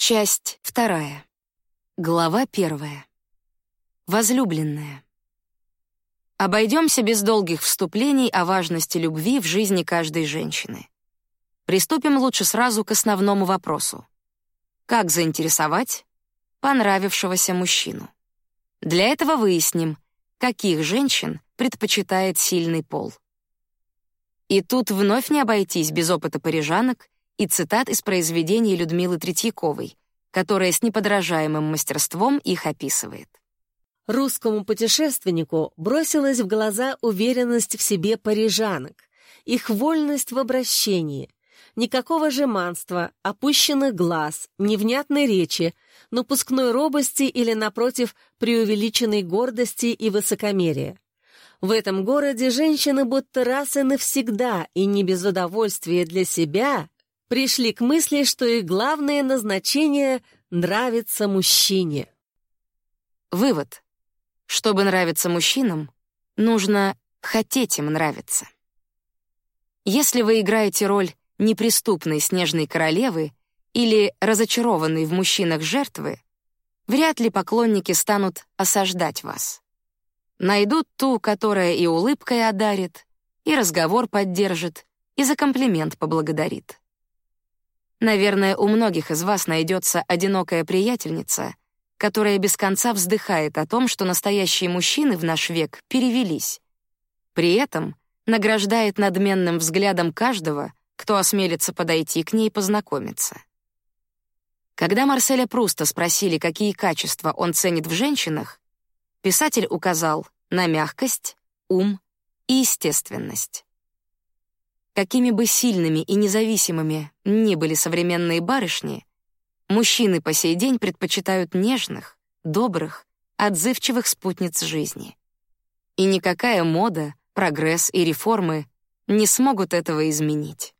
Часть вторая. Глава первая. Возлюбленная. Обойдемся без долгих вступлений о важности любви в жизни каждой женщины. Приступим лучше сразу к основному вопросу. Как заинтересовать понравившегося мужчину? Для этого выясним, каких женщин предпочитает сильный пол. И тут вновь не обойтись без опыта парижанок и цитат из произведений Людмилы Третьяковой, которая с неподражаемым мастерством их описывает. Русскому путешественнику бросилась в глаза уверенность в себе парижанок, их вольность в обращении, никакого жеманства, опущенных глаз, невнятной речи, напускной робости или, напротив, преувеличенной гордости и высокомерия. В этом городе женщины будто раз и навсегда, и не без удовольствия для себя, пришли к мысли, что их главное назначение — нравится мужчине. Вывод. Чтобы нравиться мужчинам, нужно хотеть им нравиться. Если вы играете роль неприступной снежной королевы или разочарованной в мужчинах жертвы, вряд ли поклонники станут осаждать вас. Найдут ту, которая и улыбкой одарит, и разговор поддержит, и за комплимент поблагодарит. Наверное, у многих из вас найдется одинокая приятельница, которая без конца вздыхает о том, что настоящие мужчины в наш век перевелись. При этом награждает надменным взглядом каждого, кто осмелится подойти к ней познакомиться. Когда Марселя Пруста спросили, какие качества он ценит в женщинах, писатель указал на мягкость, ум и естественность. Какими бы сильными и независимыми ни были современные барышни, мужчины по сей день предпочитают нежных, добрых, отзывчивых спутниц жизни. И никакая мода, прогресс и реформы не смогут этого изменить.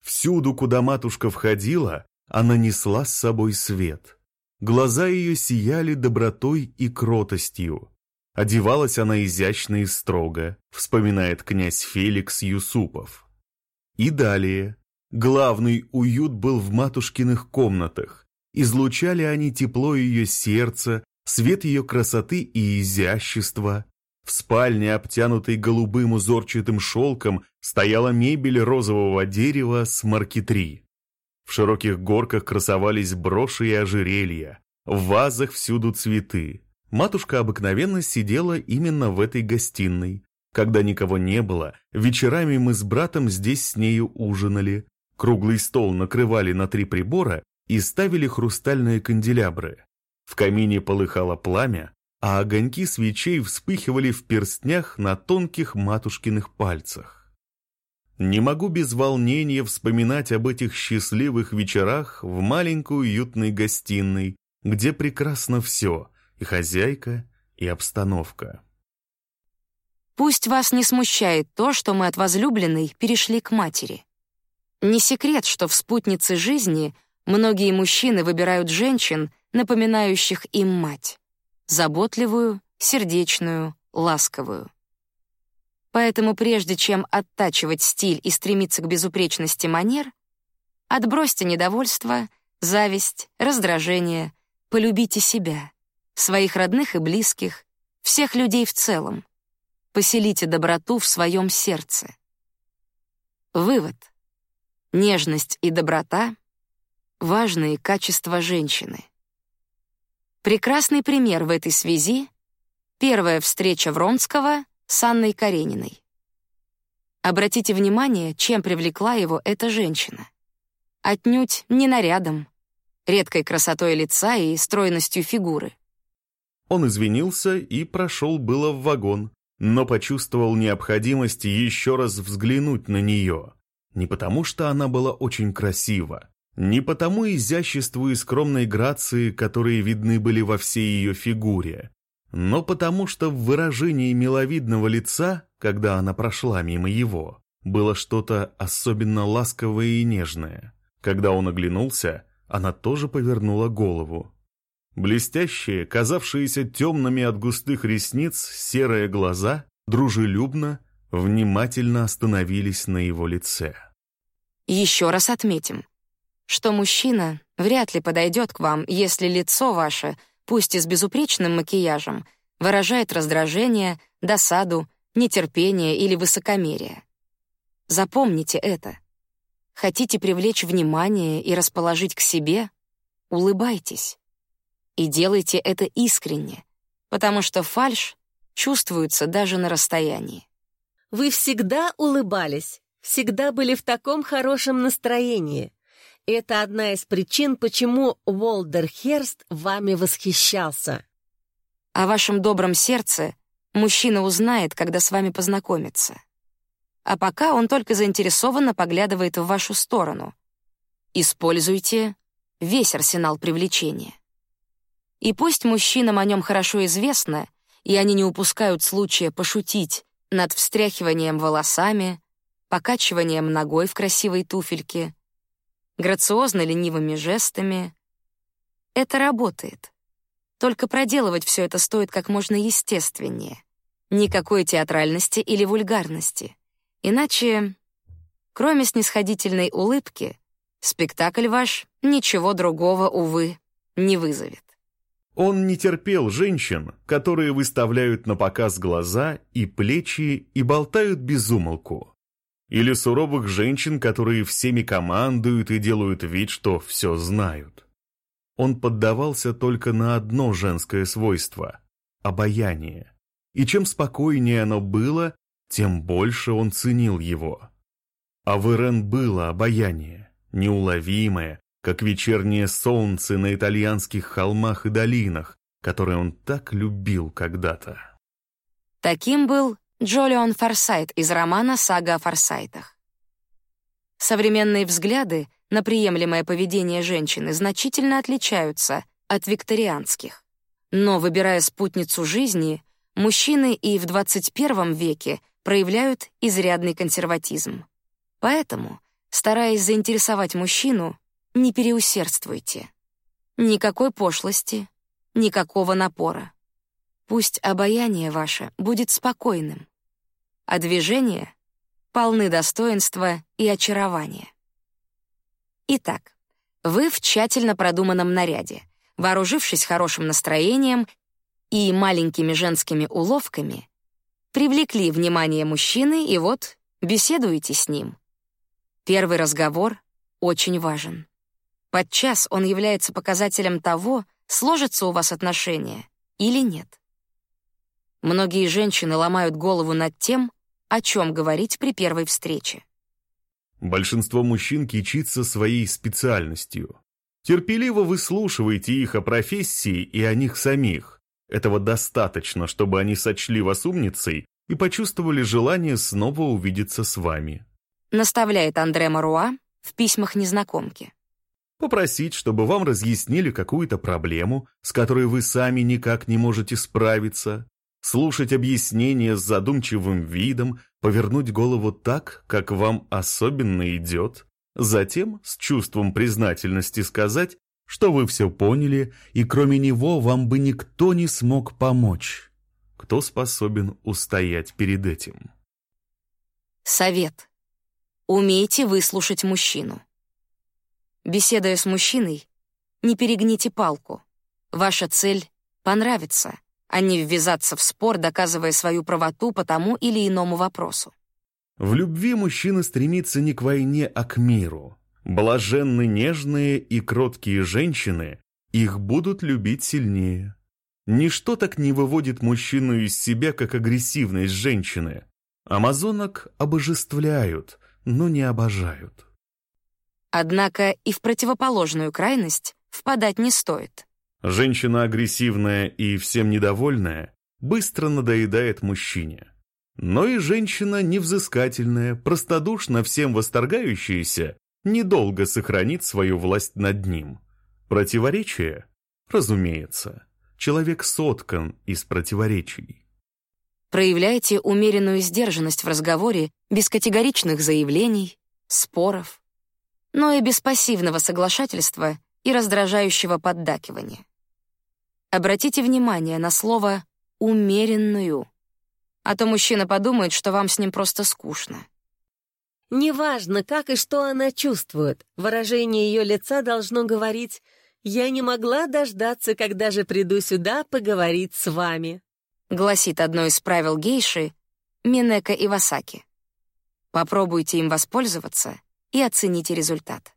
Всюду, куда матушка входила, она несла с собой свет. Глаза ее сияли добротой и кротостью. Одевалась она изящно и строго, вспоминает князь Феликс Юсупов. И далее. Главный уют был в матушкиных комнатах. Излучали они тепло ее сердца, свет ее красоты и изящества. В спальне, обтянутой голубым узорчатым шелком, стояла мебель розового дерева с маркетри. В широких горках красовались броши и ожерелья, в вазах всюду цветы. Матушка обыкновенно сидела именно в этой гостиной. Когда никого не было, вечерами мы с братом здесь с нею ужинали. Круглый стол накрывали на три прибора и ставили хрустальные канделябры. В камине полыхало пламя, а огоньки свечей вспыхивали в перстнях на тонких матушкиных пальцах. Не могу без волнения вспоминать об этих счастливых вечерах в маленькой уютной гостиной, где прекрасно все — и хозяйка, и обстановка. Пусть вас не смущает то, что мы от возлюбленной перешли к матери. Не секрет, что в спутнице жизни многие мужчины выбирают женщин, напоминающих им мать. Заботливую, сердечную, ласковую. Поэтому прежде чем оттачивать стиль и стремиться к безупречности манер, отбросьте недовольство, зависть, раздражение, полюбите себя своих родных и близких, всех людей в целом. Поселите доброту в своем сердце. Вывод. Нежность и доброта — важные качества женщины. Прекрасный пример в этой связи — первая встреча Вронского с Анной Карениной. Обратите внимание, чем привлекла его эта женщина. Отнюдь не нарядом, редкой красотой лица и стройностью фигуры. Он извинился и прошел было в вагон, но почувствовал необходимость еще раз взглянуть на нее. Не потому, что она была очень красива, не потому изяществу и скромной грации, которые видны были во всей ее фигуре, но потому, что в выражении миловидного лица, когда она прошла мимо его, было что-то особенно ласковое и нежное. Когда он оглянулся, она тоже повернула голову. Блестящие, казавшиеся темными от густых ресниц, серые глаза дружелюбно, внимательно остановились на его лице. Еще раз отметим, что мужчина вряд ли подойдет к вам, если лицо ваше, пусть и с безупречным макияжем, выражает раздражение, досаду, нетерпение или высокомерие. Запомните это. Хотите привлечь внимание и расположить к себе? Улыбайтесь. И делайте это искренне, потому что фальшь чувствуется даже на расстоянии. Вы всегда улыбались, всегда были в таком хорошем настроении. Это одна из причин, почему Уолдер Херст вами восхищался. О вашем добром сердце мужчина узнает, когда с вами познакомится. А пока он только заинтересованно поглядывает в вашу сторону. Используйте весь арсенал привлечения. И пусть мужчинам о нем хорошо известно, и они не упускают случая пошутить над встряхиванием волосами, покачиванием ногой в красивой туфельке, грациозно ленивыми жестами. Это работает. Только проделывать все это стоит как можно естественнее. Никакой театральности или вульгарности. Иначе, кроме снисходительной улыбки, спектакль ваш ничего другого, увы, не вызовет. Он не терпел женщин, которые выставляют на показ глаза и плечи и болтают без умолку. Или суровых женщин, которые всеми командуют и делают вид, что все знают. Он поддавался только на одно женское свойство — обаяние. И чем спокойнее оно было, тем больше он ценил его. А в Ирен было обаяние, неуловимое, как вечернее солнце на итальянских холмах и долинах, которые он так любил когда-то. Таким был Джолион Форсайт из романа «Сага о Форсайтах». Современные взгляды на приемлемое поведение женщины значительно отличаются от викторианских. Но, выбирая спутницу жизни, мужчины и в 21 веке проявляют изрядный консерватизм. Поэтому, стараясь заинтересовать мужчину, не переусердствуйте. Никакой пошлости, никакого напора. Пусть обаяние ваше будет спокойным, а движения полны достоинства и очарования. Итак, вы в тщательно продуманном наряде, вооружившись хорошим настроением и маленькими женскими уловками, привлекли внимание мужчины и вот беседуете с ним. Первый разговор очень важен. Подчас он является показателем того, сложатся у вас отношения или нет. Многие женщины ломают голову над тем, о чем говорить при первой встрече. Большинство мужчин кичится своей специальностью. Терпеливо выслушивайте их о профессии и о них самих. Этого достаточно, чтобы они сочли вас умницей и почувствовали желание снова увидеться с вами. Наставляет Андре Маруа в письмах незнакомки попросить, чтобы вам разъяснили какую-то проблему, с которой вы сами никак не можете справиться, слушать объяснения с задумчивым видом, повернуть голову так, как вам особенно идет, затем с чувством признательности сказать, что вы все поняли, и кроме него вам бы никто не смог помочь. Кто способен устоять перед этим? Совет. Умейте выслушать мужчину. Беседуя с мужчиной, не перегните палку. Ваша цель — понравиться, а не ввязаться в спор, доказывая свою правоту по тому или иному вопросу. В любви мужчина стремится не к войне, а к миру. Блаженны нежные и кроткие женщины, их будут любить сильнее. Ничто так не выводит мужчину из себя, как агрессивность женщины. Амазонок обожествляют, но не обожают. Однако и в противоположную крайность впадать не стоит. Женщина агрессивная и всем недовольная быстро надоедает мужчине. Но и женщина невзыскательная, простодушно всем восторгающаяся, недолго сохранит свою власть над ним. Противоречие? Разумеется. Человек соткан из противоречий. Проявляйте умеренную сдержанность в разговоре без категоричных заявлений, споров, но и без пассивного соглашательства и раздражающего поддакивания. Обратите внимание на слово «умеренную», а то мужчина подумает, что вам с ним просто скучно. Неважно, как и что она чувствует, выражение ее лица должно говорить «Я не могла дождаться, когда же приду сюда поговорить с вами», гласит одно из правил гейши Минека Ивасаки. Попробуйте им воспользоваться и оцените результат.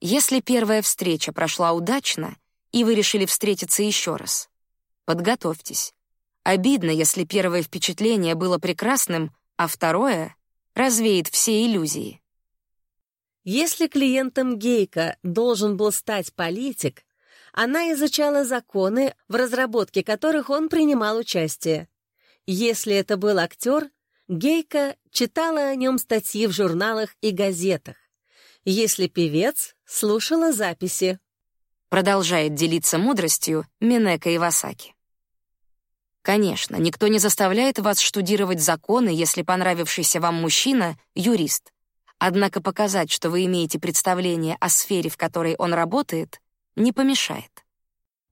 Если первая встреча прошла удачно, и вы решили встретиться еще раз, подготовьтесь. Обидно, если первое впечатление было прекрасным, а второе развеет все иллюзии. Если клиентом Гейка должен был стать политик, она изучала законы, в разработке которых он принимал участие. Если это был актер, Гейка читала о нем статьи в журналах и газетах. Если певец, слушала записи. Продолжает делиться мудростью Минека Ивасаки. Конечно, никто не заставляет вас штудировать законы, если понравившийся вам мужчина — юрист. Однако показать, что вы имеете представление о сфере, в которой он работает, не помешает.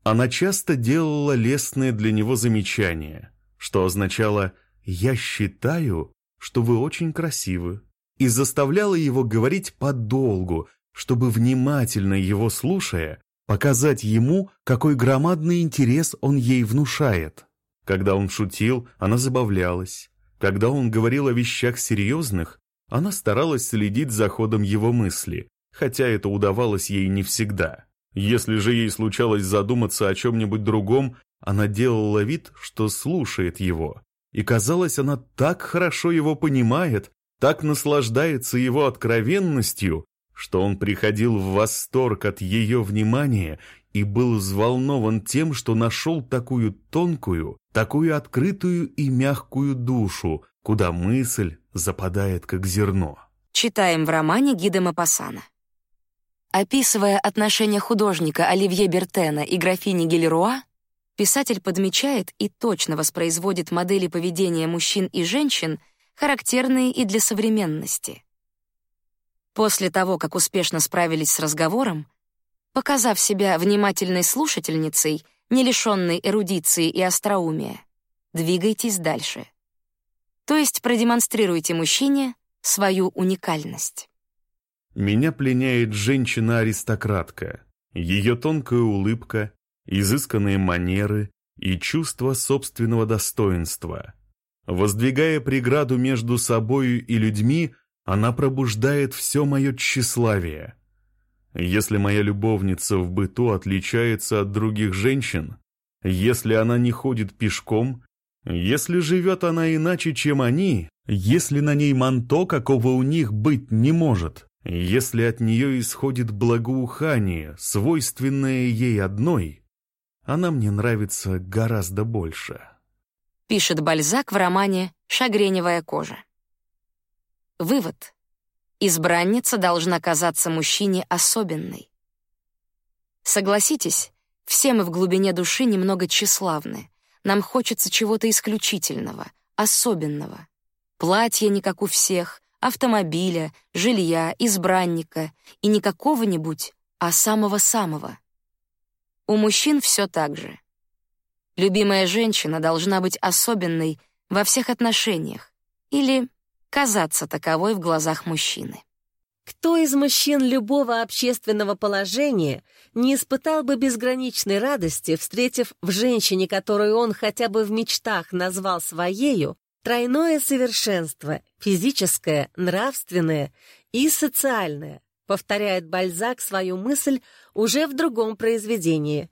Она часто делала лестные для него замечания, что означало «я считаю, что вы очень красивы», и заставляла его говорить подолгу, чтобы, внимательно его слушая, показать ему, какой громадный интерес он ей внушает. Когда он шутил, она забавлялась. Когда он говорил о вещах серьезных, она старалась следить за ходом его мысли, хотя это удавалось ей не всегда. Если же ей случалось задуматься о чем-нибудь другом, она делала вид, что слушает его. И казалось, она так хорошо его понимает, так наслаждается его откровенностью, что он приходил в восторг от ее внимания и был взволнован тем, что нашел такую тонкую, такую открытую и мягкую душу, куда мысль западает как зерно. Читаем в романе Гида Мапассана. Описывая отношения художника Оливье Бертена и графини Гелеруа, писатель подмечает и точно воспроизводит модели поведения мужчин и женщин, характерные и для современности. После того, как успешно справились с разговором, показав себя внимательной слушательницей, не лишенной эрудиции и остроумия, двигайтесь дальше. То есть продемонстрируйте мужчине свою уникальность. Меня пленяет женщина-аристократка, ее тонкая улыбка, изысканные манеры и чувство собственного достоинства. Воздвигая преграду между собою и людьми, она пробуждает все мое тщеславие. Если моя любовница в быту отличается от других женщин, если она не ходит пешком, если живет она иначе, чем они, если на ней манто, какого у них быть не может, если от нее исходит благоухание, свойственное ей одной, она мне нравится гораздо больше. Пишет Бальзак в романе «Шагреневая кожа». Вывод. Избранница должна казаться мужчине особенной. Согласитесь, все мы в глубине души немного тщеславны. Нам хочется чего-то исключительного, особенного. Платья не как у всех, автомобиля, жилья, избранника и не какого-нибудь, а самого-самого. У мужчин все так же. Любимая женщина должна быть особенной во всех отношениях или казаться таковой в глазах мужчины. Кто из мужчин любого общественного положения не испытал бы безграничной радости, встретив в женщине, которую он хотя бы в мечтах назвал своею, тройное совершенство — физическое, нравственное и социальное, повторяет Бальзак свою мысль уже в другом произведении.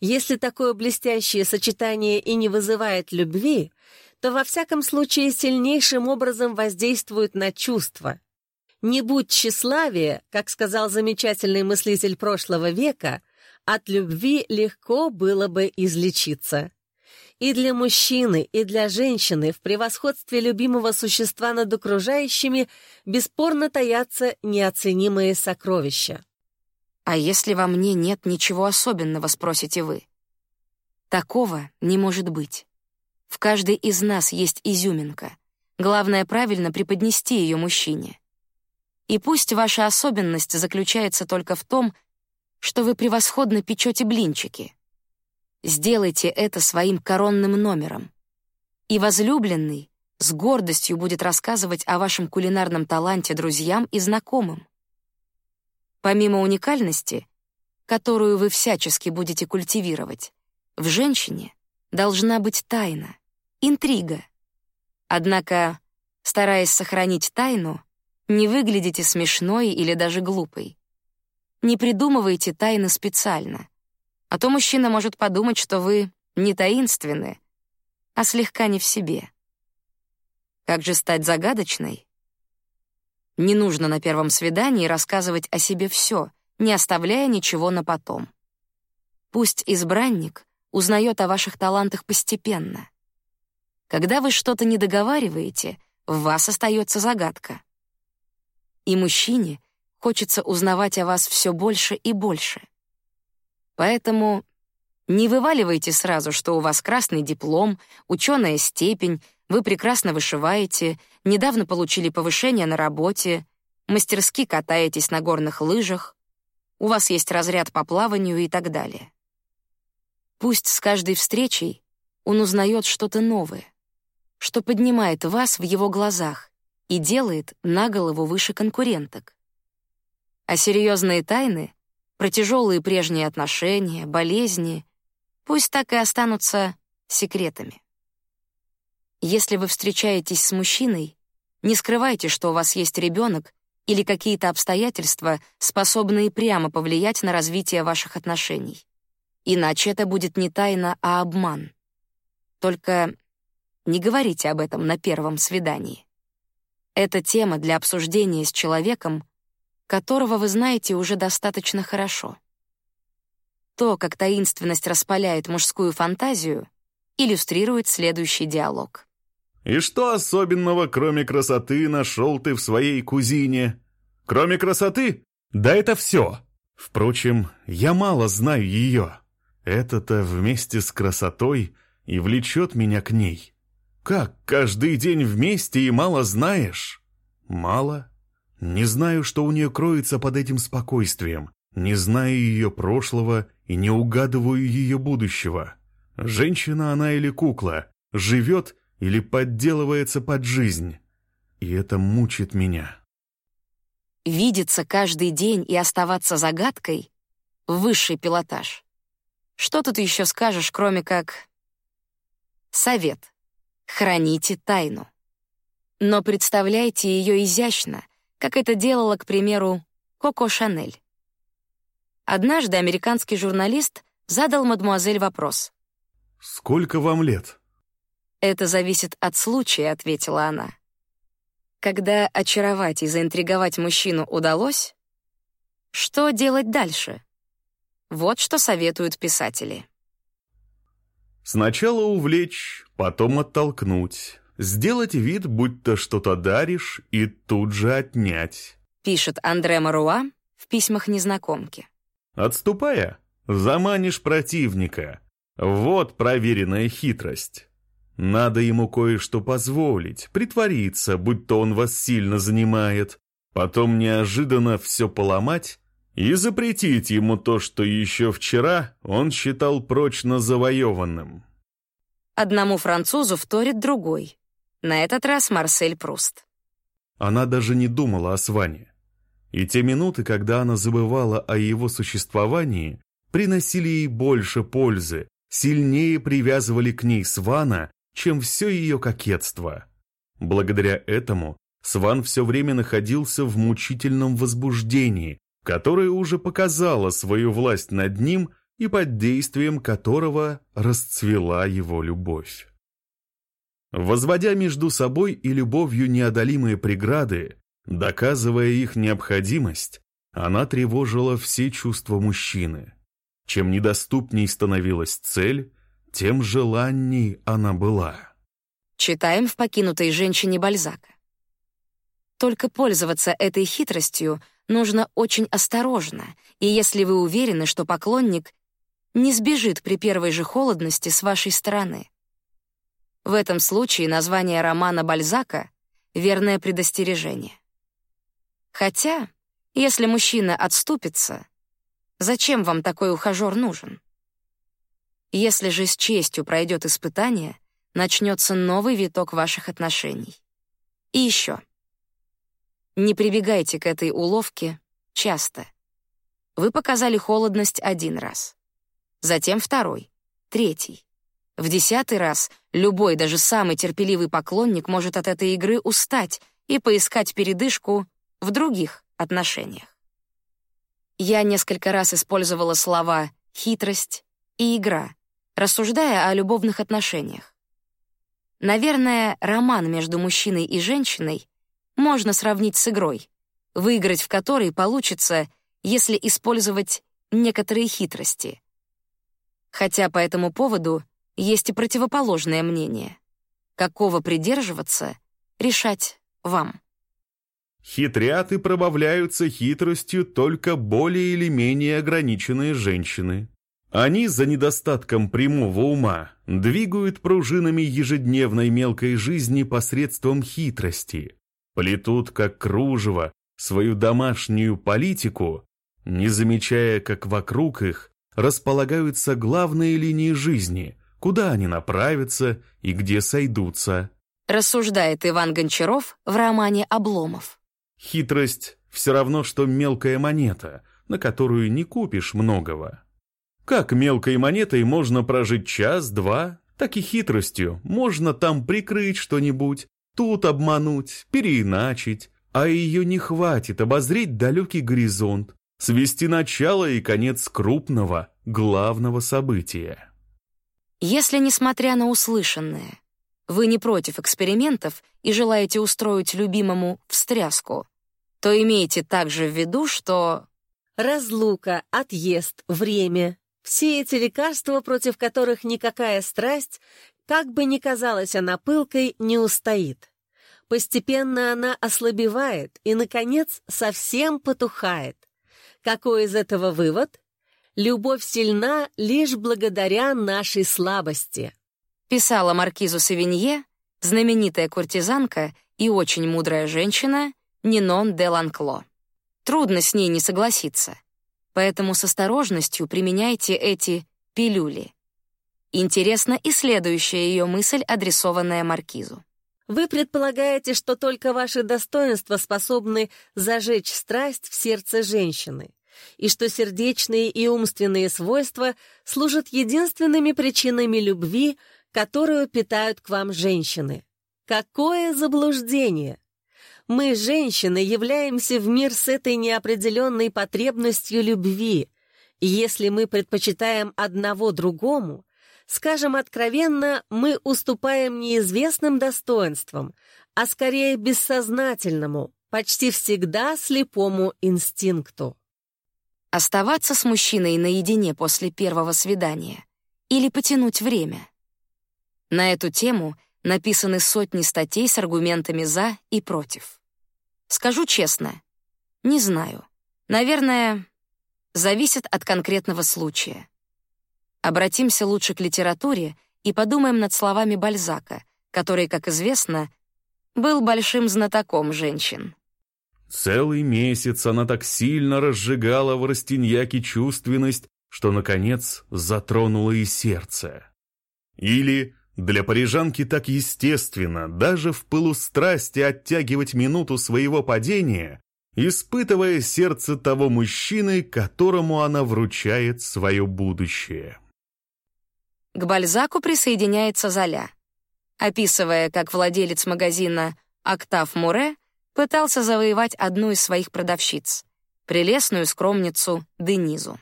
Если такое блестящее сочетание и не вызывает любви, то во всяком случае сильнейшим образом воздействует на чувства. Не будь тщеславие, как сказал замечательный мыслитель прошлого века, от любви легко было бы излечиться. И для мужчины, и для женщины в превосходстве любимого существа над окружающими бесспорно таятся неоценимые сокровища. «А если во мне нет ничего особенного?» — спросите вы. Такого не может быть. В каждой из нас есть изюминка. Главное правильно преподнести ее мужчине. И пусть ваша особенность заключается только в том, что вы превосходно печете блинчики. Сделайте это своим коронным номером. И возлюбленный с гордостью будет рассказывать о вашем кулинарном таланте друзьям и знакомым. Помимо уникальности, которую вы всячески будете культивировать, в женщине должна быть тайна, интрига. Однако, стараясь сохранить тайну, не выглядите смешной или даже глупой. Не придумывайте тайны специально, а то мужчина может подумать, что вы не таинственны, а слегка не в себе. Как же стать загадочной? Не нужно на первом свидании рассказывать о себе все, не оставляя ничего на потом. Пусть избранник узнает о ваших талантах постепенно. Когда вы что-то не договариваете, в вас остается загадка. И мужчине хочется узнавать о вас все больше и больше. Поэтому не вываливайте сразу, что у вас красный диплом, ученая степень, вы прекрасно вышиваете, недавно получили повышение на работе, мастерски катаетесь на горных лыжах, у вас есть разряд по плаванию и так далее. Пусть с каждой встречей он узнает что-то новое, что поднимает вас в его глазах и делает на голову выше конкуренток. А серьезные тайны, про тяжелые прежние отношения, болезни, пусть так и останутся секретами. Если вы встречаетесь с мужчиной, не скрывайте, что у вас есть ребенок или какие-то обстоятельства, способные прямо повлиять на развитие ваших отношений. Иначе это будет не тайна, а обман. Только не говорите об этом на первом свидании. Это тема для обсуждения с человеком, которого вы знаете уже достаточно хорошо. То, как таинственность распаляет мужскую фантазию, иллюстрирует следующий диалог. «И что особенного, кроме красоты, нашел ты в своей кузине? Кроме красоты? Да это все. Впрочем, я мало знаю ее. Это-то вместе с красотой и влечет меня к ней. Как каждый день вместе и мало знаешь? Мало? Не знаю, что у нее кроется под этим спокойствием. Не знаю ее прошлого и не угадываю ее будущего. Женщина она или кукла, живет или подделывается под жизнь. И это мучит меня. Видеться каждый день и оставаться загадкой — высший пилотаж. Что тут еще скажешь, кроме как... Совет. Храните тайну. Но представляйте ее изящно, как это делала, к примеру, Коко Шанель. Однажды американский журналист задал мадмуазель вопрос. «Сколько вам лет?» «Это зависит от случая», — ответила она. Когда очаровать и заинтриговать мужчину удалось, что делать дальше? Вот что советуют писатели. Сначала увлечь, потом оттолкнуть, сделать вид, будто что-то даришь, и тут же отнять. Пишет Андре Маруа в письмах незнакомки. Отступая, заманишь противника. Вот проверенная хитрость. Надо ему кое-что позволить, притвориться, будто он вас сильно занимает, потом неожиданно все поломать и запретить ему то, что еще вчера он считал прочно завоеванным. Одному французу вторит другой. На этот раз Марсель Пруст. Она даже не думала о Сване. И те минуты, когда она забывала о его существовании, приносили ей больше пользы, сильнее привязывали к ней Свана, чем все ее кокетство. Благодаря этому Сван все время находился в мучительном возбуждении, которое уже показало свою власть над ним и под действием которого расцвела его любовь. Возводя между собой и любовью неодолимые преграды, доказывая их необходимость, она тревожила все чувства мужчины. Чем недоступней становилась цель, тем желанней она была. Читаем в «Покинутой женщине» Бальзака. Только пользоваться этой хитростью нужно очень осторожно, и если вы уверены, что поклонник не сбежит при первой же холодности с вашей стороны. В этом случае название романа Бальзака — верное предостережение. Хотя, если мужчина отступится, зачем вам такой ухажер нужен? Если же с честью пройдет испытание, начнется новый виток ваших отношений. И еще. Не прибегайте к этой уловке часто. Вы показали холодность один раз. Затем второй, третий. В десятый раз любой, даже самый терпеливый поклонник может от этой игры устать и поискать передышку в других отношениях. Я несколько раз использовала слова «хитрость» и «игра», рассуждая о любовных отношениях. Наверное, роман между мужчиной и женщиной можно сравнить с игрой, выиграть в которой получится, если использовать некоторые хитрости. Хотя по этому поводу есть и противоположное мнение. Какого придерживаться, решать вам. Хитрят и пробавляются хитростью только более или менее ограниченные женщины. Они за недостатком прямого ума двигают пружинами ежедневной мелкой жизни посредством хитрости, плетут как кружево свою домашнюю политику, не замечая, как вокруг их располагаются главные линии жизни, куда они направятся и где сойдутся. Рассуждает Иван Гончаров в романе «Обломов». Хитрость все равно, что мелкая монета, на которую не купишь многого. Как мелкой монетой можно прожить час-два, так и хитростью. Можно там прикрыть что-нибудь, тут обмануть, переиначить, а ее не хватит обозреть далекий горизонт, свести начало и конец крупного, главного события. Если, несмотря на услышанное, вы не против экспериментов и желаете устроить любимому встряску, то имейте также в виду, что... Разлука, отъезд, время — все эти лекарства, против которых никакая страсть, как бы ни казалась она пылкой, не устоит. Постепенно она ослабевает и, наконец, совсем потухает. Какой из этого вывод? Любовь сильна лишь благодаря нашей слабости. Писала маркизу Савинье, знаменитая куртизанка и очень мудрая женщина Нинон де Ланкло. Трудно с ней не согласиться. Поэтому с осторожностью применяйте эти пилюли. Интересна и следующая ее мысль, адресованная маркизу. Вы предполагаете, что только ваши достоинства способны зажечь страсть в сердце женщины, и что сердечные и умственные свойства служат единственными причинами любви, которую питают к вам женщины. Какое заблуждение! Мы, женщины, являемся в мир с этой неопределенной потребностью любви, и если мы предпочитаем одного другому, скажем откровенно, мы уступаем неизвестным достоинствам, а скорее бессознательному, почти всегда слепому инстинкту. Оставаться с мужчиной наедине после первого свидания или потянуть время. На эту тему — Написаны сотни статей с аргументами «за» и «против». Скажу честно, не знаю. Наверное, зависит от конкретного случая. Обратимся лучше к литературе и подумаем над словами Бальзака, который, как известно, был большим знатоком женщин. Целый месяц она так сильно разжигала в Растиньяке чувственность, что, наконец, затронула и сердце. Или для парижанки так естественно, даже в пылу страсти оттягивать минуту своего падения, испытывая сердце того мужчины, которому она вручает свое будущее. К Бальзаку присоединяется Золя. Описывая, как владелец магазина «Октав Муре» пытался завоевать одну из своих продавщиц, прелестную скромницу Денизу.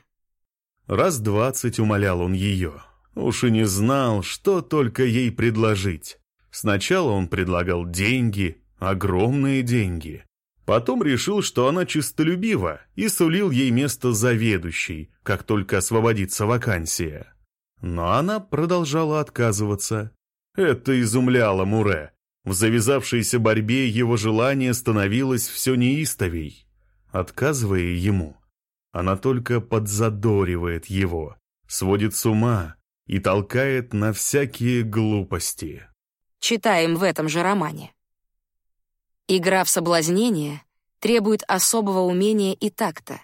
Раз двадцать умолял он ее. Уж и не знал, что только ей предложить. Сначала он предлагал деньги, огромные деньги. Потом решил, что она чистолюбива, и сулил ей место заведующей, как только освободится вакансия. Но она продолжала отказываться. Это изумляло Муре. В завязавшейся борьбе его желание становилось все неистовей. Отказывая ему, она только подзадоривает его, сводит с ума, и толкает на всякие глупости. Читаем в этом же романе. Игра в соблазнение требует особого умения и такта.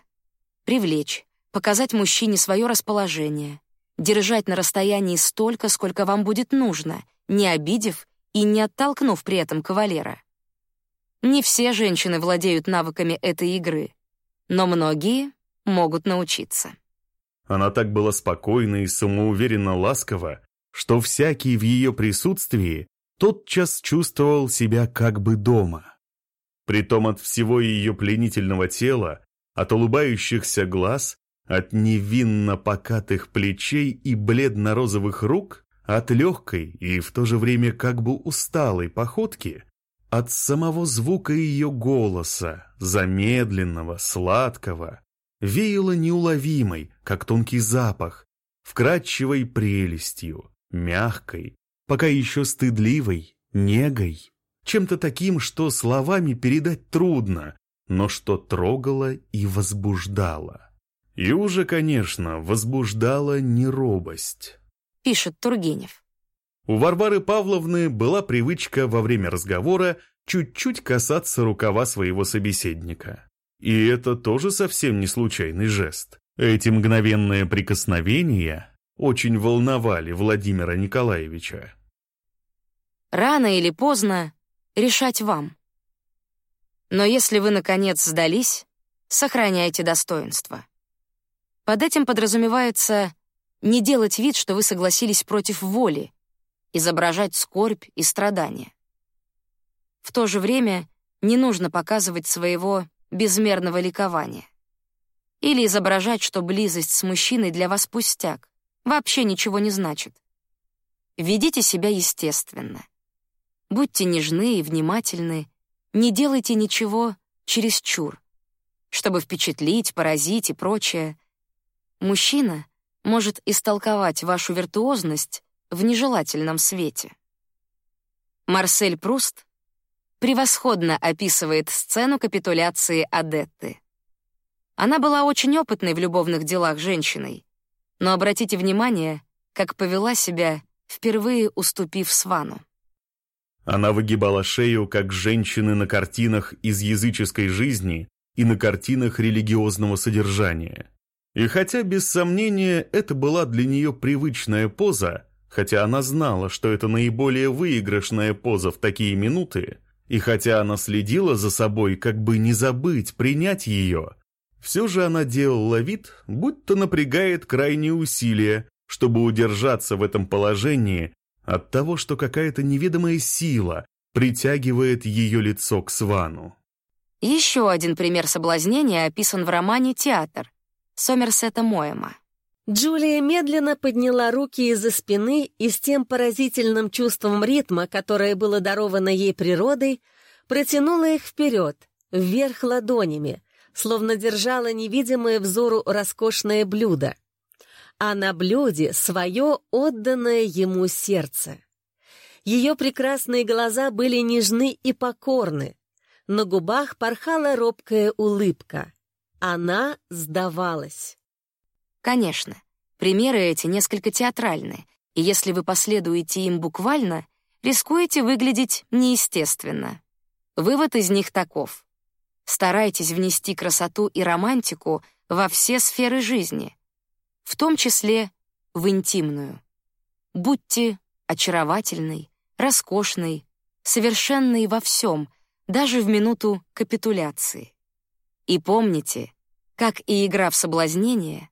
Привлечь, показать мужчине свое расположение, держать на расстоянии столько, сколько вам будет нужно, не обидев и не оттолкнув при этом кавалера. Не все женщины владеют навыками этой игры, но многие могут научиться. Она так была спокойна и самоуверенно ласкова, что всякий в ее присутствии тотчас чувствовал себя как бы дома. Притом от всего ее пленительного тела, от улыбающихся глаз, от невинно покатых плечей и бледно-розовых рук, от легкой и в то же время как бы усталой походки, от самого звука ее голоса, замедленного, сладкого, веяло неуловимой, как тонкий запах, вкрадчивой прелестью, мягкой, пока еще стыдливой, негой, чем-то таким, что словами передать трудно, но что трогало и возбуждало. И уже, конечно, возбуждала не робость. Пишет Тургенев. У Варвары Павловны была привычка во время разговора чуть-чуть касаться рукава своего собеседника. И это тоже совсем не случайный жест. Эти мгновенные прикосновения очень волновали Владимира Николаевича. Рано или поздно решать вам. Но если вы, наконец, сдались, сохраняйте достоинство. Под этим подразумевается не делать вид, что вы согласились против воли, изображать скорбь и страдания. В то же время не нужно показывать своего безмерного ликования. Или изображать, что близость с мужчиной для вас пустяк, вообще ничего не значит. Ведите себя естественно. Будьте нежны и внимательны, не делайте ничего чересчур, чтобы впечатлить, поразить и прочее. Мужчина может истолковать вашу виртуозность в нежелательном свете. Марсель Пруст превосходно описывает сцену капитуляции Адетты. Она была очень опытной в любовных делах женщиной, но обратите внимание, как повела себя, впервые уступив Свану. Она выгибала шею, как женщины на картинах из языческой жизни и на картинах религиозного содержания. И хотя, без сомнения, это была для нее привычная поза, хотя она знала, что это наиболее выигрышная поза в такие минуты, и хотя она следила за собой, как бы не забыть принять ее, все же она делала вид, будто напрягает крайние усилия, чтобы удержаться в этом положении от того, что какая-то неведомая сила притягивает ее лицо к Свану. Еще один пример соблазнения описан в романе «Театр» Сомерсета Моэма. Джулия медленно подняла руки из-за спины и с тем поразительным чувством ритма, которое было даровано ей природой, протянула их вперед, вверх ладонями, словно держала невидимое взору роскошное блюдо. А на блюде свое отданное ему сердце. Ее прекрасные глаза были нежны и покорны, на губах порхала робкая улыбка. Она сдавалась. Конечно, примеры эти несколько театральны, и если вы последуете им буквально, рискуете выглядеть неестественно. Вывод из них таков. Старайтесь внести красоту и романтику во все сферы жизни, в том числе в интимную. Будьте очаровательной, роскошной, совершенной во всем, даже в минуту капитуляции. И помните, как и игра в соблазнение,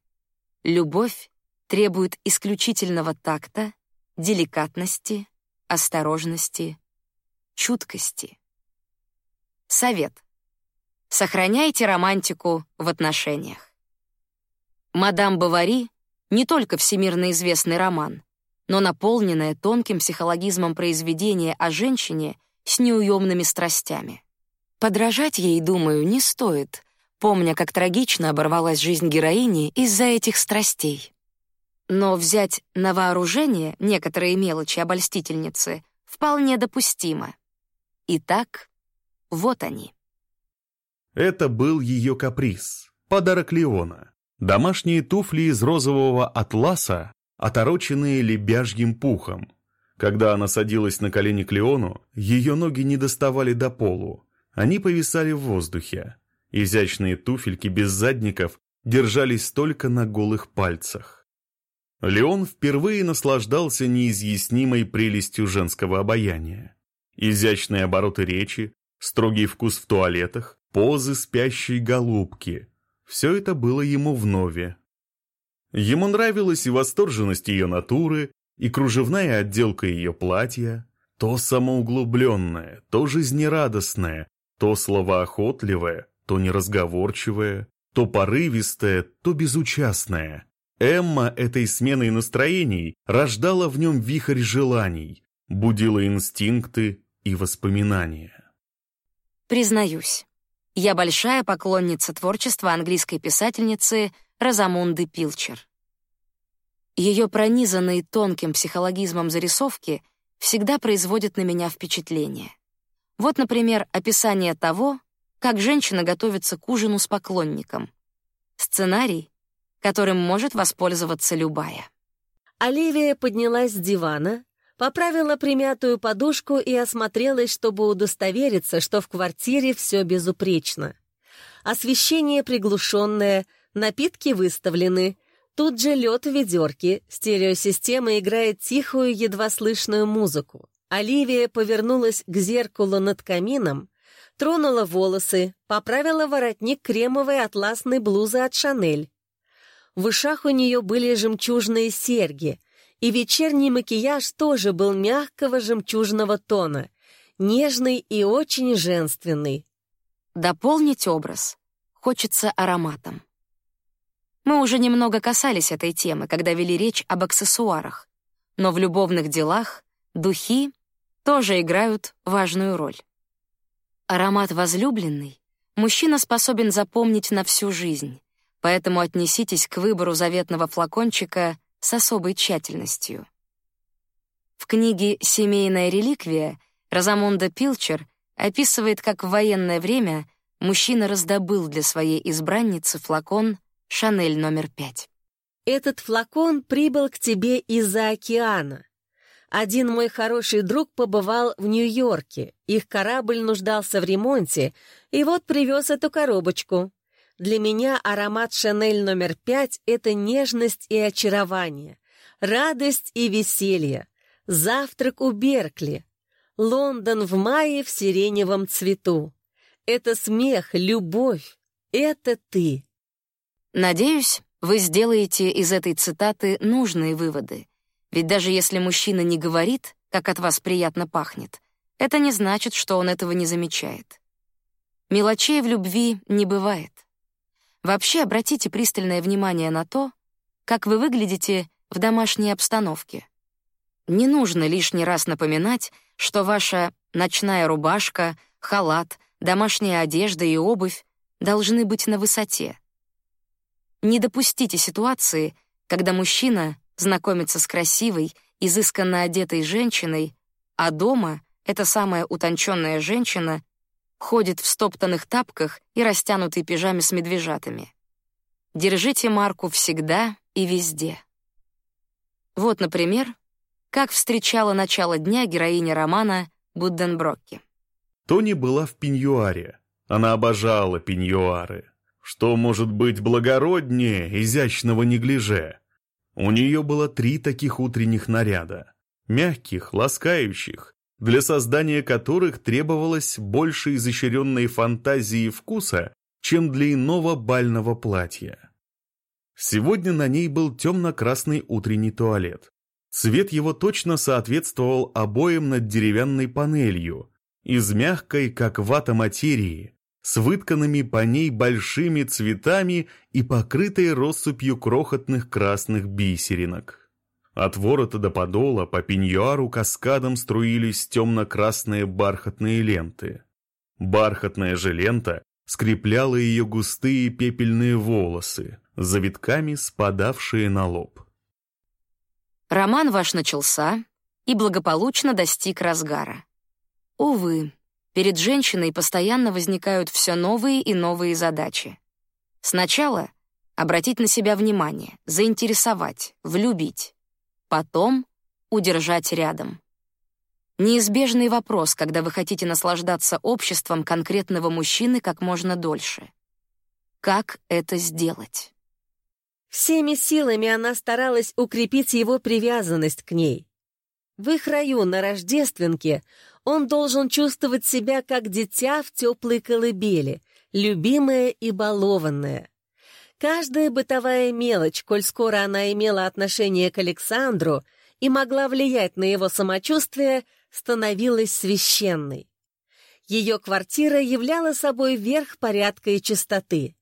Любовь требует исключительного такта, деликатности, осторожности, чуткости. Совет. Сохраняйте романтику в отношениях. «Мадам Бавари» — не только всемирно известный роман, но наполненное тонким психологизмом произведение о женщине с неуемными страстями. Подражать ей, думаю, не стоит, помня, как трагично оборвалась жизнь героини из-за этих страстей. Но взять на вооружение некоторые мелочи обольстительницы вполне допустимо. Итак, вот они. Это был ее каприз, подарок Леона. Домашние туфли из розового атласа, отороченные лебяжьим пухом. Когда она садилась на колени к Леону, ее ноги не доставали до полу, они повисали в воздухе. Изящные туфельки без задников держались только на голых пальцах. Леон впервые наслаждался неизъяснимой прелестью женского обаяния. Изящные обороты речи, строгий вкус в туалетах, позы спящей голубки — все это было ему вновь. Ему нравилась и восторженность ее натуры, и кружевная отделка ее платья, то самоуглубленное, то жизнерадостное, то словоохотливое, то неразговорчивое, то порывистое, то безучастное. Эмма этой сменой настроений рождала в нем вихрь желаний, будила инстинкты и воспоминания. Признаюсь, я большая поклонница творчества английской писательницы Розамунды Пилчер. Ее пронизанные тонким психологизмом зарисовки всегда производят на меня впечатление. Вот, например, описание того, как женщина готовится к ужину с поклонником. Сценарий, которым может воспользоваться любая. Оливия поднялась с дивана, поправила примятую подушку и осмотрелась, чтобы удостовериться, что в квартире все безупречно. Освещение приглушенное, напитки выставлены, тут же лед в ведерке, стереосистема играет тихую, едва слышную музыку. Оливия повернулась к зеркалу над камином, тронула волосы, поправила воротник кремовой атласной блузы от «Шанель». В ушах у нее были жемчужные серьги, и вечерний макияж тоже был мягкого жемчужного тона, нежный и очень женственный. Дополнить образ хочется ароматом. Мы уже немного касались этой темы, когда вели речь об аксессуарах, но в любовных делах духи тоже играют важную роль. Аромат возлюбленный мужчина способен запомнить на всю жизнь, поэтому отнеситесь к выбору заветного флакончика с особой тщательностью. В книге «Семейная реликвия» Розамонда Пилчер описывает, как в военное время мужчина раздобыл для своей избранницы флакон «Шанель номер пять». «Этот флакон прибыл к тебе из-за океана. Один мой хороший друг побывал в Нью-Йорке, их корабль нуждался в ремонте, и вот привез эту коробочку. Для меня аромат Шанель номер пять — это нежность и очарование, радость и веселье, завтрак у Беркли, Лондон в мае в сиреневом цвету. Это смех, любовь, это ты. Надеюсь, вы сделаете из этой цитаты нужные выводы. Ведь даже если мужчина не говорит, как от вас приятно пахнет, это не значит, что он этого не замечает. Мелочей в любви не бывает. Вообще обратите пристальное внимание на то, как вы выглядите в домашней обстановке. Не нужно лишний раз напоминать, что ваша ночная рубашка, халат, домашняя одежда и обувь должны быть на высоте. Не допустите ситуации, когда мужчина знакомится с красивой, изысканно одетой женщиной, а дома эта самая утонченная женщина ходит в стоптанных тапках и растянутой пижаме с медвежатами. Держите марку всегда и везде. Вот, например, как встречала начало дня героиня романа Будденброкки. Тони была в пеньюаре. Она обожала пеньюары. Что может быть благороднее изящного неглиже? У нее было три таких утренних наряда. Мягких, ласкающих, для создания которых требовалось больше изощренной фантазии и вкуса, чем для иного бального платья. Сегодня на ней был темно-красный утренний туалет. Цвет его точно соответствовал обоям над деревянной панелью, из мягкой, как вата материи, с вытканными по ней большими цветами и покрытой россыпью крохотных красных бисеринок. От ворота до подола по пеньюару каскадом струились темно-красные бархатные ленты. Бархатная же лента скрепляла ее густые пепельные волосы, завитками спадавшие на лоб. Роман ваш начался и благополучно достиг разгара. Увы, перед женщиной постоянно возникают все новые и новые задачи. Сначала обратить на себя внимание, заинтересовать, влюбить потом удержать рядом. Неизбежный вопрос, когда вы хотите наслаждаться обществом конкретного мужчины как можно дольше. Как это сделать? Всеми силами она старалась укрепить его привязанность к ней. В их раю на Рождественке он должен чувствовать себя как дитя в теплой колыбели, любимое и балованное. Каждая бытовая мелочь, коль скоро она имела отношение к Александру и могла влиять на его самочувствие, становилась священной. Ее квартира являла собой верх порядка и чистоты.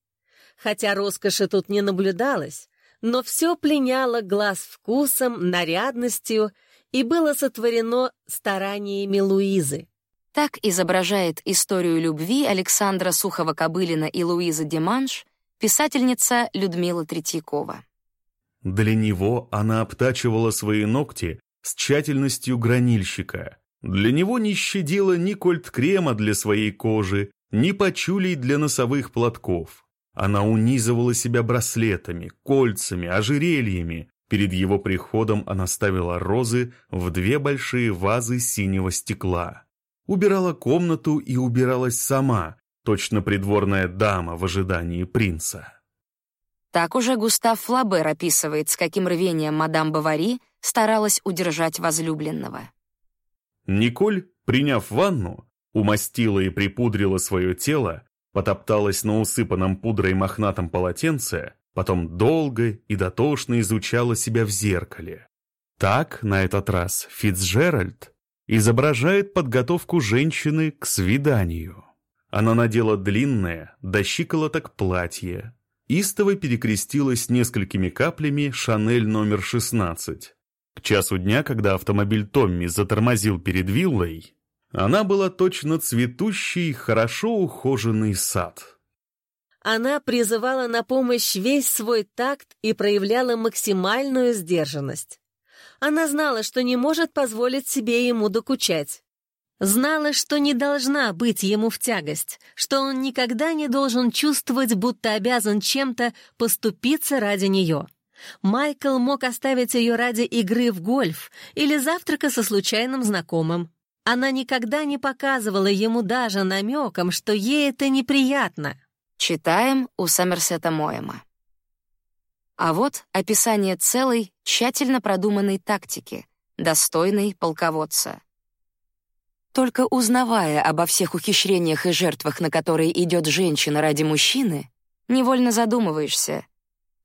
Хотя роскоши тут не наблюдалось, но все пленяло глаз вкусом, нарядностью и было сотворено стараниями Луизы. Так изображает историю любви Александра Сухова-Кобылина и Луизы Деманш писательница Людмила Третьякова. Для него она обтачивала свои ногти с тщательностью гранильщика. Для него не щадила ни кольт-крема для своей кожи, ни пачулей для носовых платков. Она унизывала себя браслетами, кольцами, ожерельями. Перед его приходом она ставила розы в две большие вазы синего стекла. Убирала комнату и убиралась сама, точно придворная дама в ожидании принца. Так уже Густав Флабер описывает, с каким рвением мадам Бавари старалась удержать возлюбленного. Николь, приняв ванну, умастила и припудрила свое тело, потопталась на усыпанном пудрой мохнатом полотенце, потом долго и дотошно изучала себя в зеркале. Так, на этот раз, Фицджеральд изображает подготовку женщины к свиданию. Она надела длинное, до щиколоток платье, истово перекрестилась несколькими каплями «Шанель номер 16». К часу дня, когда автомобиль Томми затормозил перед виллой, она была точно цветущий, хорошо ухоженный сад. Она призывала на помощь весь свой такт и проявляла максимальную сдержанность. Она знала, что не может позволить себе ему докучать. Знала, что не должна быть ему в тягость, что он никогда не должен чувствовать, будто обязан чем-то поступиться ради нее. Майкл мог оставить ее ради игры в гольф или завтрака со случайным знакомым. Она никогда не показывала ему даже намеком, что ей это неприятно. Читаем у Сомерсета Моэма. А вот описание целой, тщательно продуманной тактики, достойной полководца. Только узнавая обо всех ухищрениях и жертвах, на которые идет женщина ради мужчины, невольно задумываешься,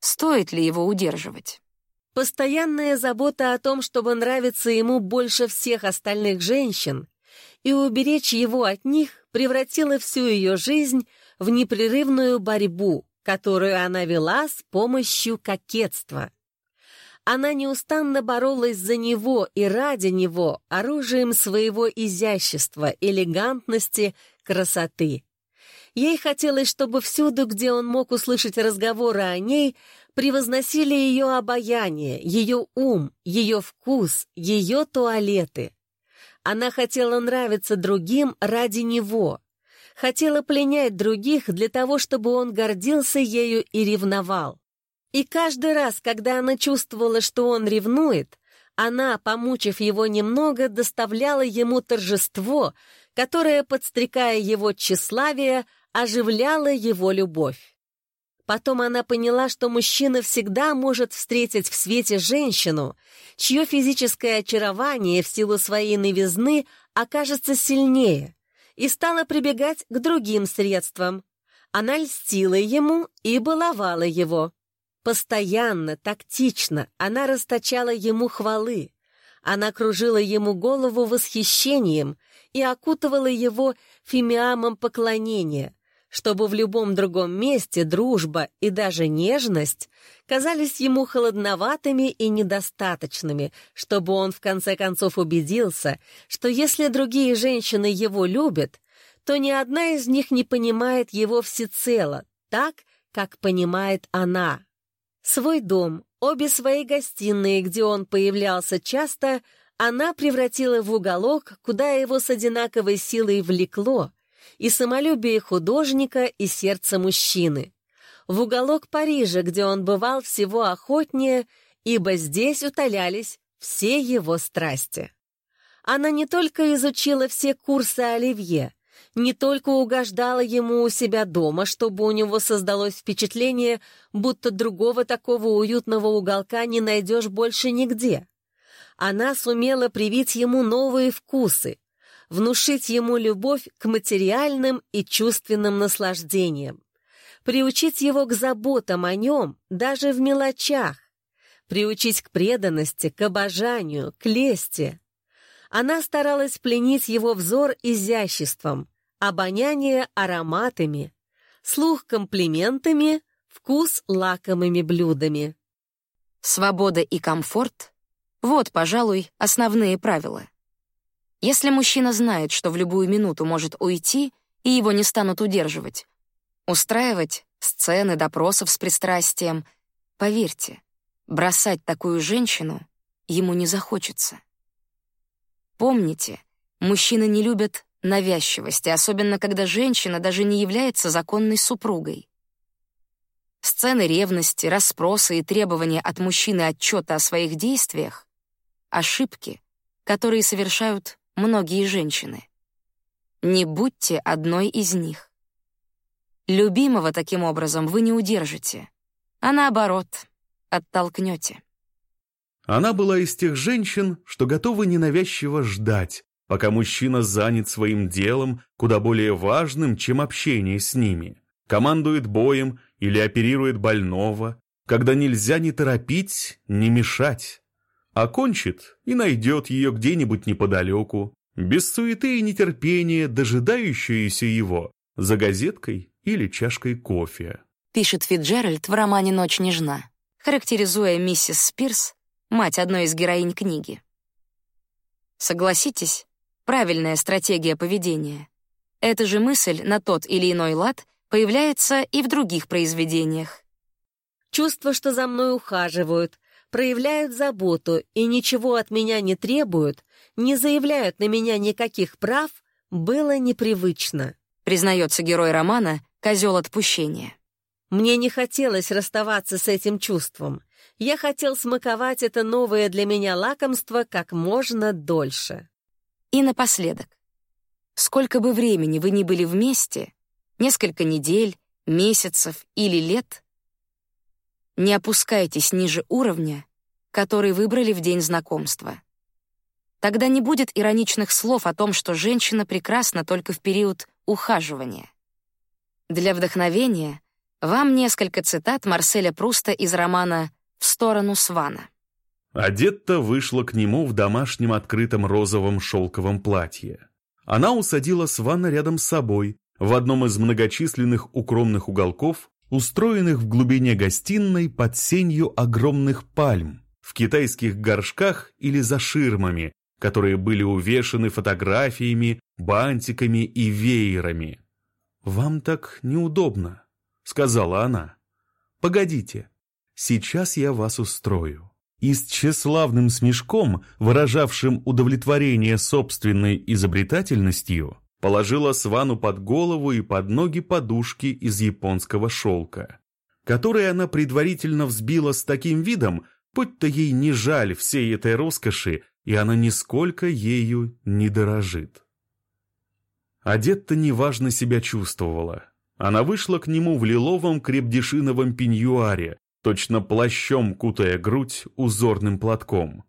стоит ли его удерживать. Постоянная забота о том, чтобы нравиться ему больше всех остальных женщин и уберечь его от них, превратила всю ее жизнь в непрерывную борьбу, которую она вела с помощью кокетства. Она неустанно боролась за него и ради него оружием своего изящества, элегантности, красоты. Ей хотелось, чтобы всюду, где он мог услышать разговоры о ней, превозносили ее обаяние, ее ум, ее вкус, ее туалеты. Она хотела нравиться другим ради него, хотела пленять других для того, чтобы он гордился ею и ревновал. И каждый раз, когда она чувствовала, что он ревнует, она, помучив его немного, доставляла ему торжество, которое, подстрекая его тщеславие, оживляло его любовь. Потом она поняла, что мужчина всегда может встретить в свете женщину, чье физическое очарование в силу своей новизны окажется сильнее, и стала прибегать к другим средствам. Она льстила ему и баловала его. Постоянно, тактично она расточала ему хвалы. Она кружила ему голову восхищением и окутывала его фимиамом поклонения, чтобы в любом другом месте дружба и даже нежность казались ему холодноватыми и недостаточными, чтобы он в конце концов убедился, что если другие женщины его любят, то ни одна из них не понимает его всецело, так, как понимает она. Свой дом, обе свои гостиные, где он появлялся часто, она превратила в уголок, куда его с одинаковой силой влекло, и самолюбие художника, и сердце мужчины. В уголок Парижа, где он бывал всего охотнее, ибо здесь утолялись все его страсти. Она не только изучила все курсы Оливье, Не только угождала ему у себя дома, чтобы у него создалось впечатление, будто другого такого уютного уголка не найдешь больше нигде. Она сумела привить ему новые вкусы, внушить ему любовь к материальным и чувственным наслаждениям, приучить его к заботам о нем даже в мелочах, приучить к преданности, к обожанию, к лести. Она старалась пленить его взор изяществом, обоняние ароматами, слух комплиментами, вкус лакомыми блюдами. Свобода и комфорт — вот, пожалуй, основные правила. Если мужчина знает, что в любую минуту может уйти, и его не станут удерживать, устраивать сцены допросов с пристрастием, поверьте, бросать такую женщину ему не захочется. Помните, мужчины не любят навязчивости, особенно когда женщина даже не является законной супругой. Сцены ревности, расспросы и требования от мужчины отчета о своих действиях — ошибки, которые совершают многие женщины. Не будьте одной из них. Любимого таким образом вы не удержите, а наоборот, оттолкнете. Она была из тех женщин, что готовы ненавязчиво ждать, пока мужчина занят своим делом, куда более важным, чем общение с ними, командует боем или оперирует больного, когда нельзя ни торопить, ни мешать. Окончит и найдет ее где-нибудь неподалеку, без суеты и нетерпения, дожидающуюся его, за газеткой или чашкой кофе. Пишет Фитджеральд в романе «Ночь нежна», характеризуя миссис Спирс, мать одной из героинь книги. Согласитесь, правильная стратегия поведения. Эта же мысль на тот или иной лад появляется и в других произведениях. Чувство, что за мной ухаживают, проявляют заботу и ничего от меня не требуют, не заявляют на меня никаких прав, было непривычно. Признается герой романа «Козел отпущения». Мне не хотелось расставаться с этим чувством. Я хотел смаковать это новое для меня лакомство как можно дольше. И напоследок. Сколько бы времени вы ни были вместе, несколько недель, месяцев или лет, не опускайтесь ниже уровня, который выбрали в день знакомства. Тогда не будет ироничных слов о том, что женщина прекрасна только в период ухаживания. Для вдохновения вам несколько цитат Марселя Пруста из романа «В сторону Свана». Одетта вышла к нему в домашнем открытом розовом шелковом платье. Она усадила Свана рядом с собой в одном из многочисленных укромных уголков, устроенных в глубине гостиной под сенью огромных пальм, в китайских горшках или за ширмами, которые были увешаны фотографиями, бантиками и веерами. «Вам так неудобно», — сказала она. «Погодите, сейчас я вас устрою» и с тщеславным смешком, выражавшим удовлетворение собственной изобретательностью, положила Свану под голову и под ноги подушки из японского шелка, которые она предварительно взбила с таким видом, будто ей не жаль всей этой роскоши, и она нисколько ею не дорожит. Одетта неважно себя чувствовала. Она вышла к нему в лиловом крепдешиновом пеньюаре, точно плащом кутая грудь узорным платком.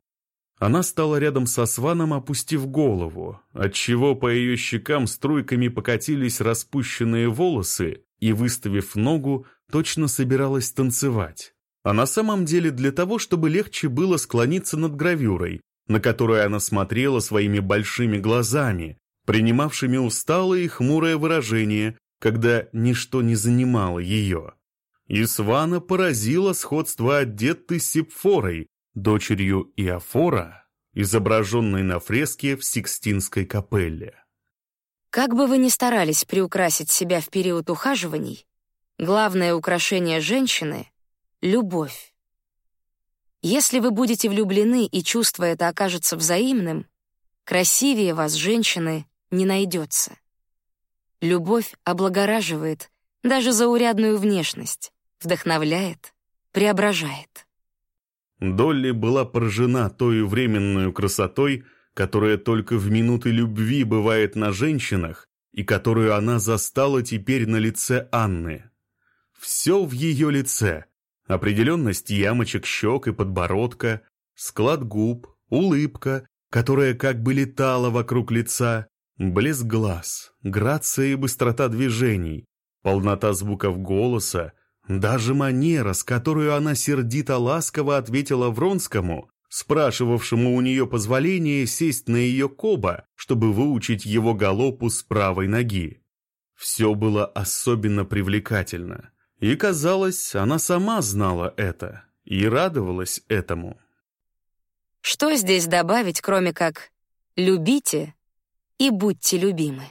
Она стала рядом со Сваном, опустив голову, отчего по ее щекам струйками покатились распущенные волосы и, выставив ногу, точно собиралась танцевать. А на самом деле для того, чтобы легче было склониться над гравюрой, на которую она смотрела своими большими глазами, принимавшими усталое и хмурое выражение, когда ничто не занимало ее. Исвана поразило сходство Адетты с Сепфорой, дочерью Иофора, изображенной на фреске в Сикстинской капелле. Как бы вы ни старались приукрасить себя в период ухаживаний, главное украшение женщины — любовь. Если вы будете влюблены и чувство это окажется взаимным, красивее вас женщины не найдется. Любовь облагораживает даже заурядную внешность вдохновляет, преображает. Долли была поражена той временной красотой, которая только в минуты любви бывает на женщинах, и которую она застала теперь на лице Анны. Все в ее лице. Определенность ямочек щек и подбородка, склад губ, улыбка, которая как бы летала вокруг лица, блеск глаз, грация и быстрота движений, полнота звуков голоса, даже манера, с которой она сердито-ласково ответила Вронскому, спрашивавшему у нее позволения сесть на ее коба, чтобы выучить его галопу с правой ноги. Все было особенно привлекательно. И, казалось, она сама знала это и радовалась этому. Что здесь добавить, кроме как «любите и будьте любимы»?